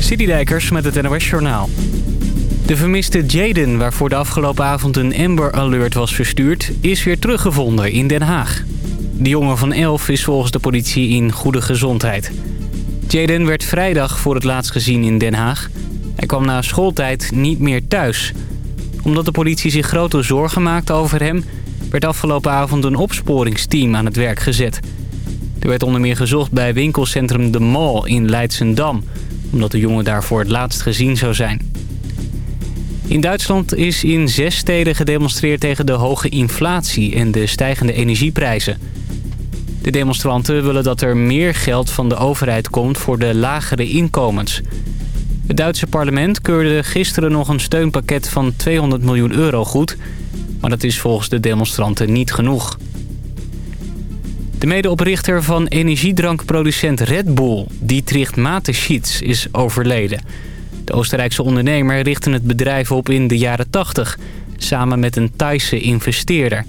Citydijkers met het NOS Journaal. De vermiste Jaden, waarvoor de afgelopen avond een Amber Alert was verstuurd... is weer teruggevonden in Den Haag. De jongen van 11 is volgens de politie in goede gezondheid. Jaden werd vrijdag voor het laatst gezien in Den Haag. Hij kwam na schooltijd niet meer thuis. Omdat de politie zich grote zorgen maakte over hem... werd afgelopen avond een opsporingsteam aan het werk gezet. Er werd onder meer gezocht bij winkelcentrum De Mall in Leidsendam... omdat de jongen daar voor het laatst gezien zou zijn. In Duitsland is in zes steden gedemonstreerd tegen de hoge inflatie en de stijgende energieprijzen. De demonstranten willen dat er meer geld van de overheid komt voor de lagere inkomens. Het Duitse parlement keurde gisteren nog een steunpakket van 200 miljoen euro goed... maar dat is volgens de demonstranten niet genoeg. De medeoprichter van energiedrankproducent Red Bull, Dietrich Mateschitz, is overleden. De Oostenrijkse ondernemer richtte het bedrijf op in de jaren 80... samen met een Thaise investeerder.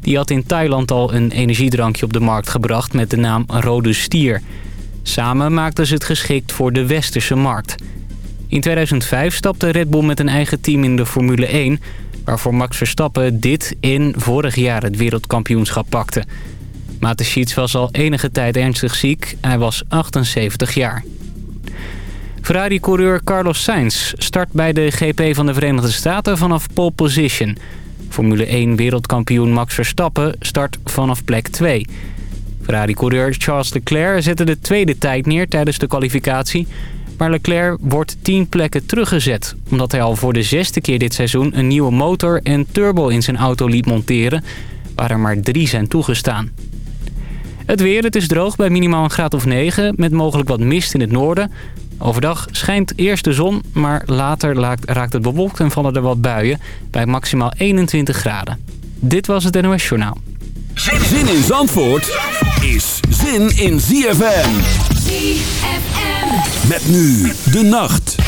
Die had in Thailand al een energiedrankje op de markt gebracht met de naam Rode Stier. Samen maakten ze het geschikt voor de westerse markt. In 2005 stapte Red Bull met een eigen team in de Formule 1... waarvoor Max Verstappen dit in vorig jaar het wereldkampioenschap pakte... Mateschitz was al enige tijd ernstig ziek. Hij was 78 jaar. Ferrari-coureur Carlos Sainz start bij de GP van de Verenigde Staten vanaf pole position. Formule 1 wereldkampioen Max Verstappen start vanaf plek 2. Ferrari-coureur Charles Leclerc zette de tweede tijd neer tijdens de kwalificatie... maar Leclerc wordt 10 plekken teruggezet... omdat hij al voor de zesde keer dit seizoen een nieuwe motor en turbo in zijn auto liet monteren... waar er maar drie zijn toegestaan. Het weer, het is droog bij minimaal een graad of 9... met mogelijk wat mist in het noorden. Overdag schijnt eerst de zon, maar later raakt het bewolkt en vallen er wat buien... bij maximaal 21 graden. Dit was het NOS Journaal. Zin in Zandvoort is zin in ZFM. ZFM. Met nu de nacht.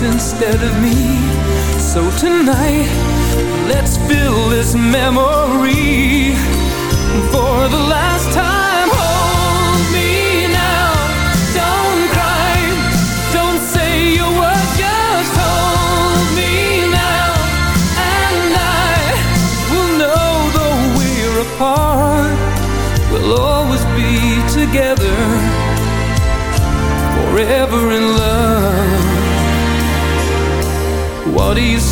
Instead of me. So tonight, let's fill this memory for the last time.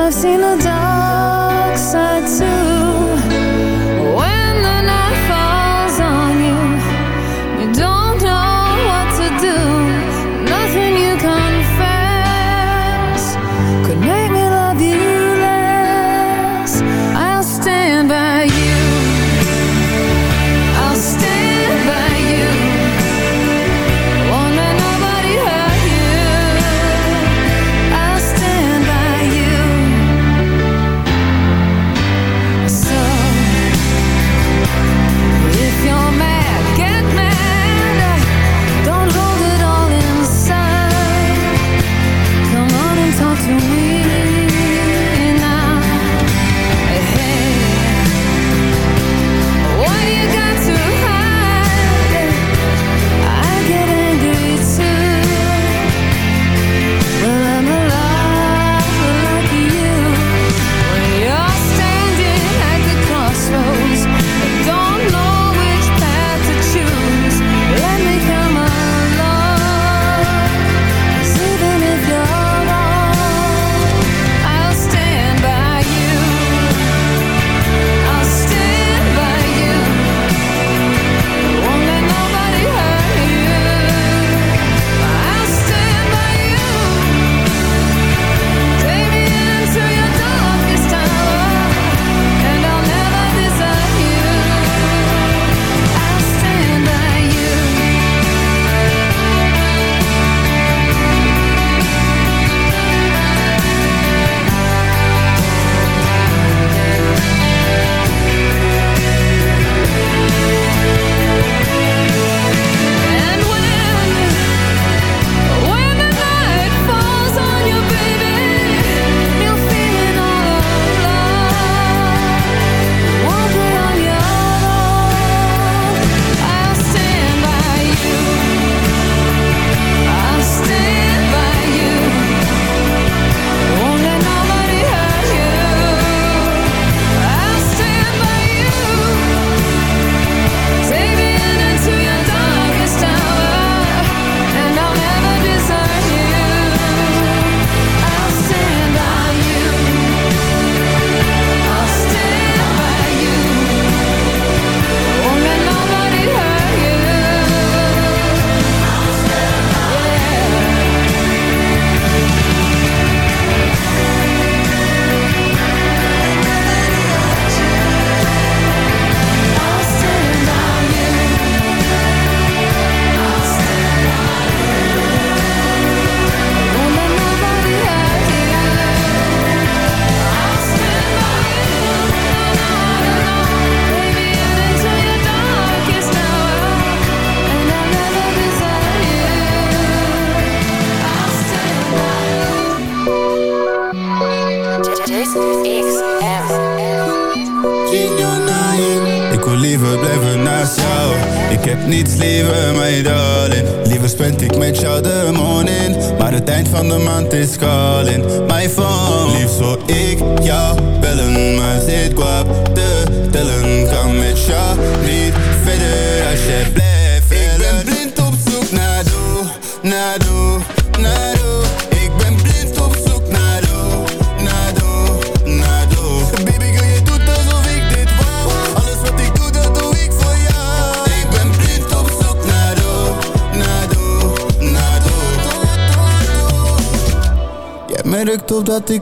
I've seen the dark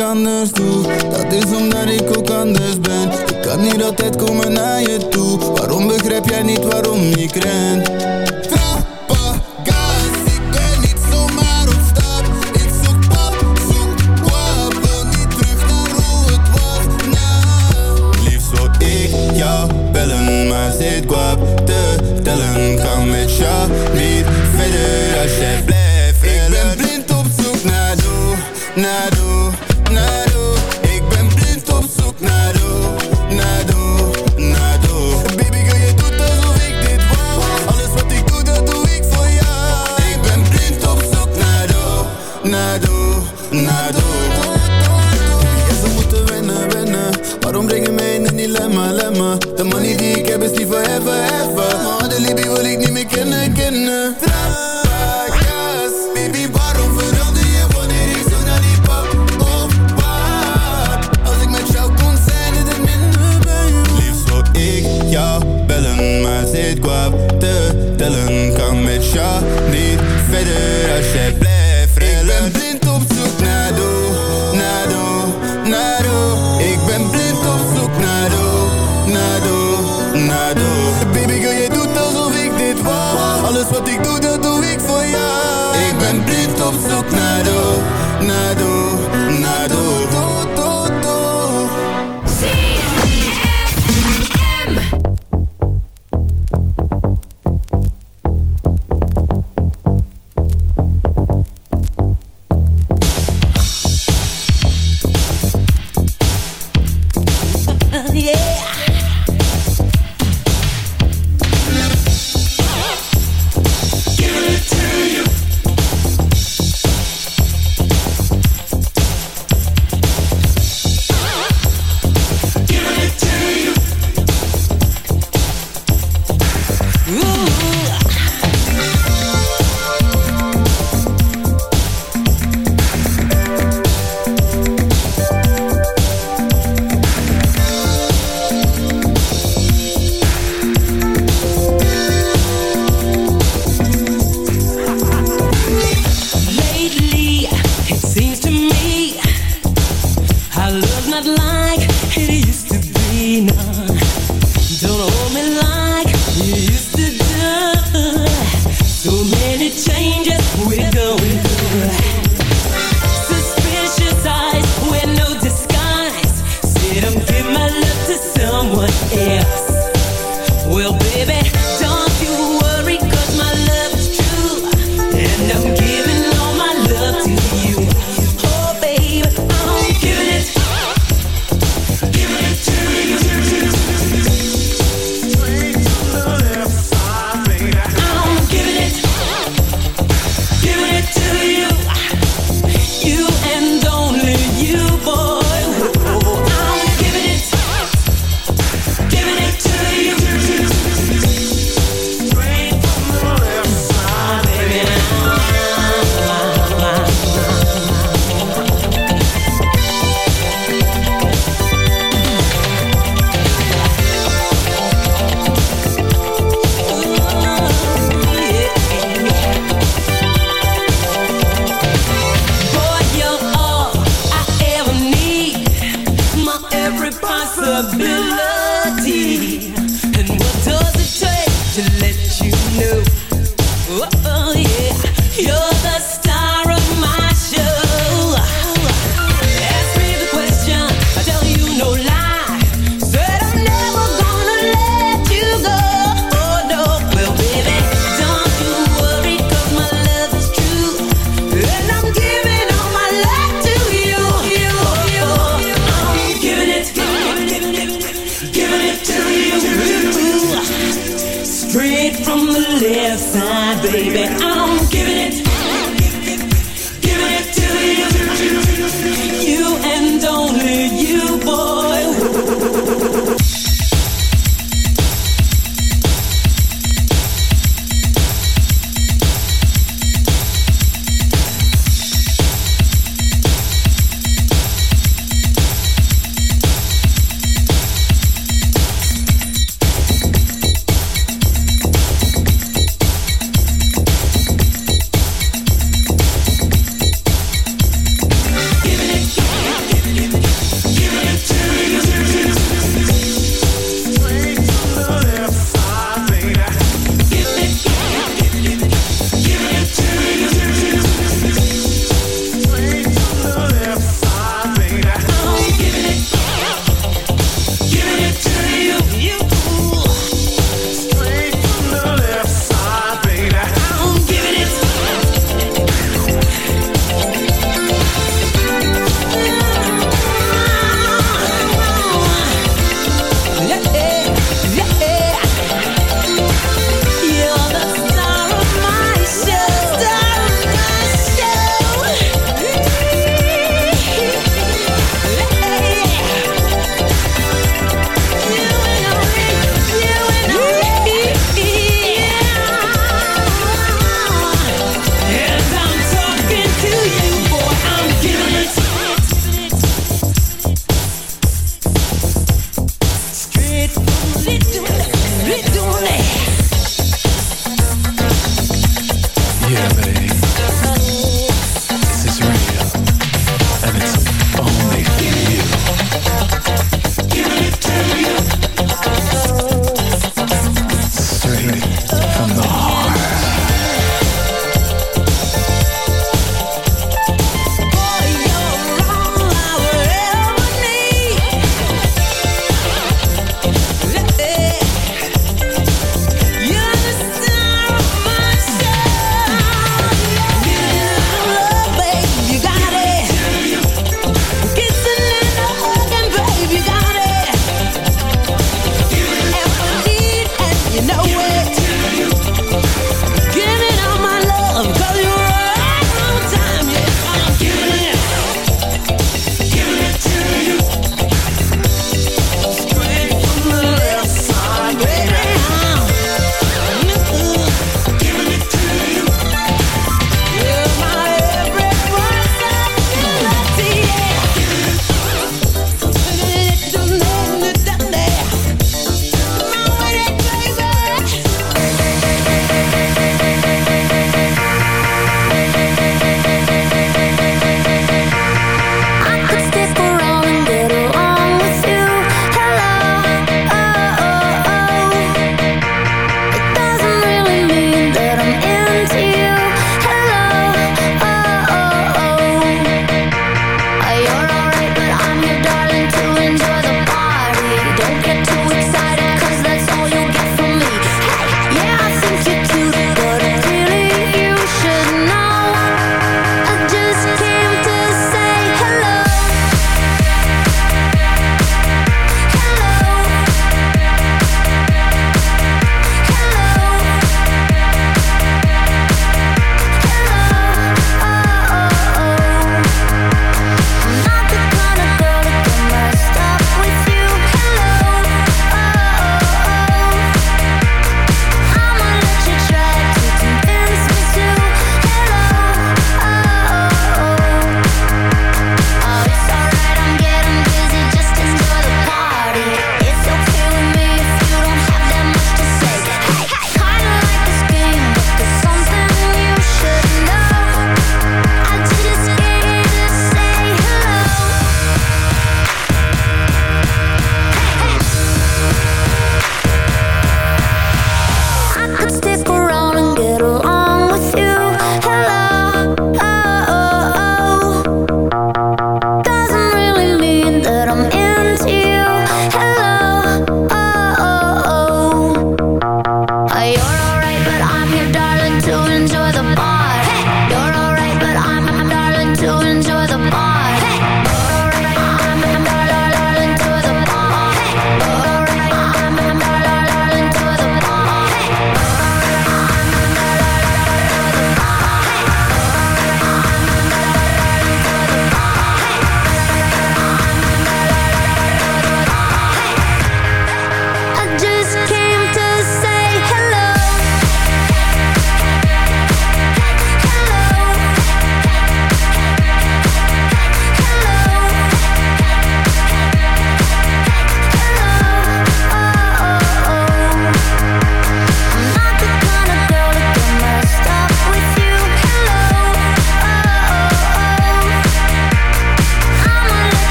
Dat is omdat ik ook anders ben. Ik kan niet altijd komen naar je toe. Waarom begrijp jij niet waarom je krent? Trappagaas, ik ben niet zomaar op stap. Ik zoek pap, zoek wapen. Niet terug door hoe het was, nou. na. Liefst wat ik jou bellen, maar zit kwaad te tellen. Ga met jou niet verder als je blij.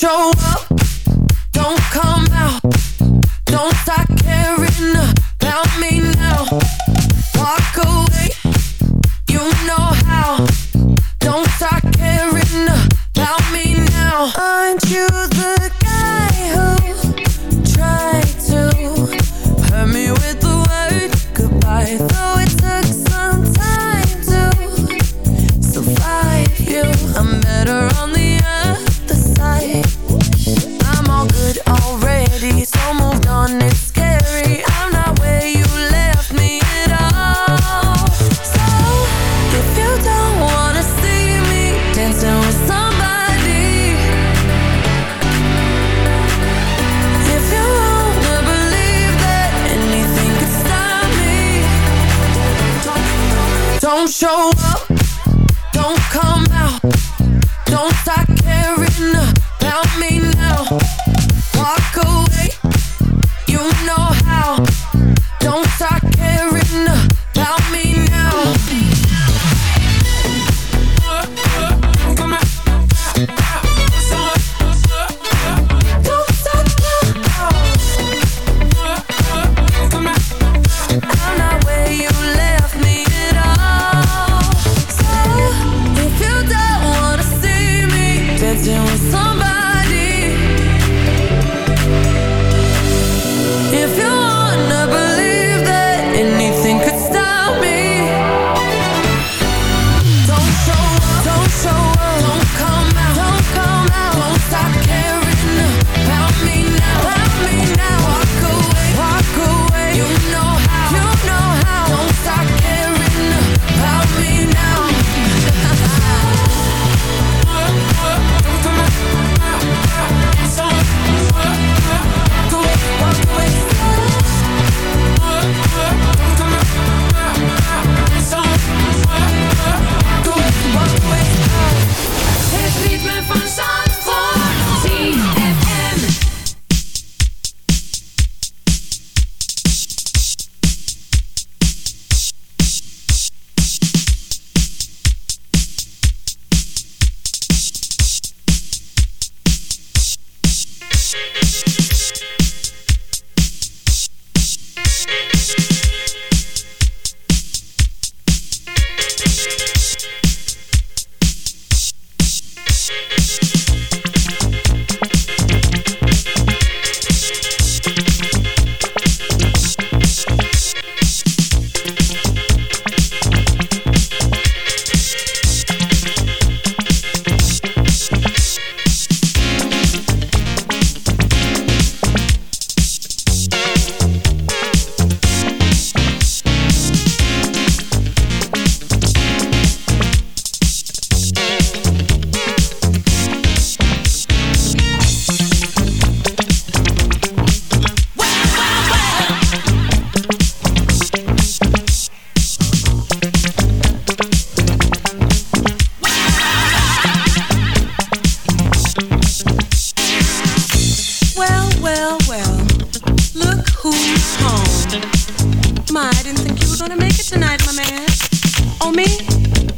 Show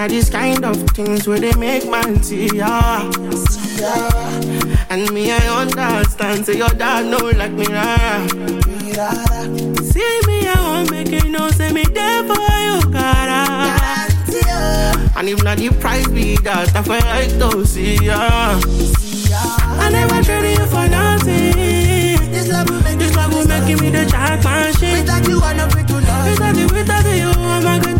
Of these kind of things where they make man see ya. And me, I understand. Say your dad know like me, rara. See me, I won't make it no. Say me there for you, cara. Ah. And if not, you price be that. I feel like to see ya. I never traded you for nothing. This love will make, me the jack machine. Without you, I'm not free to love. Without you, without you, I'm not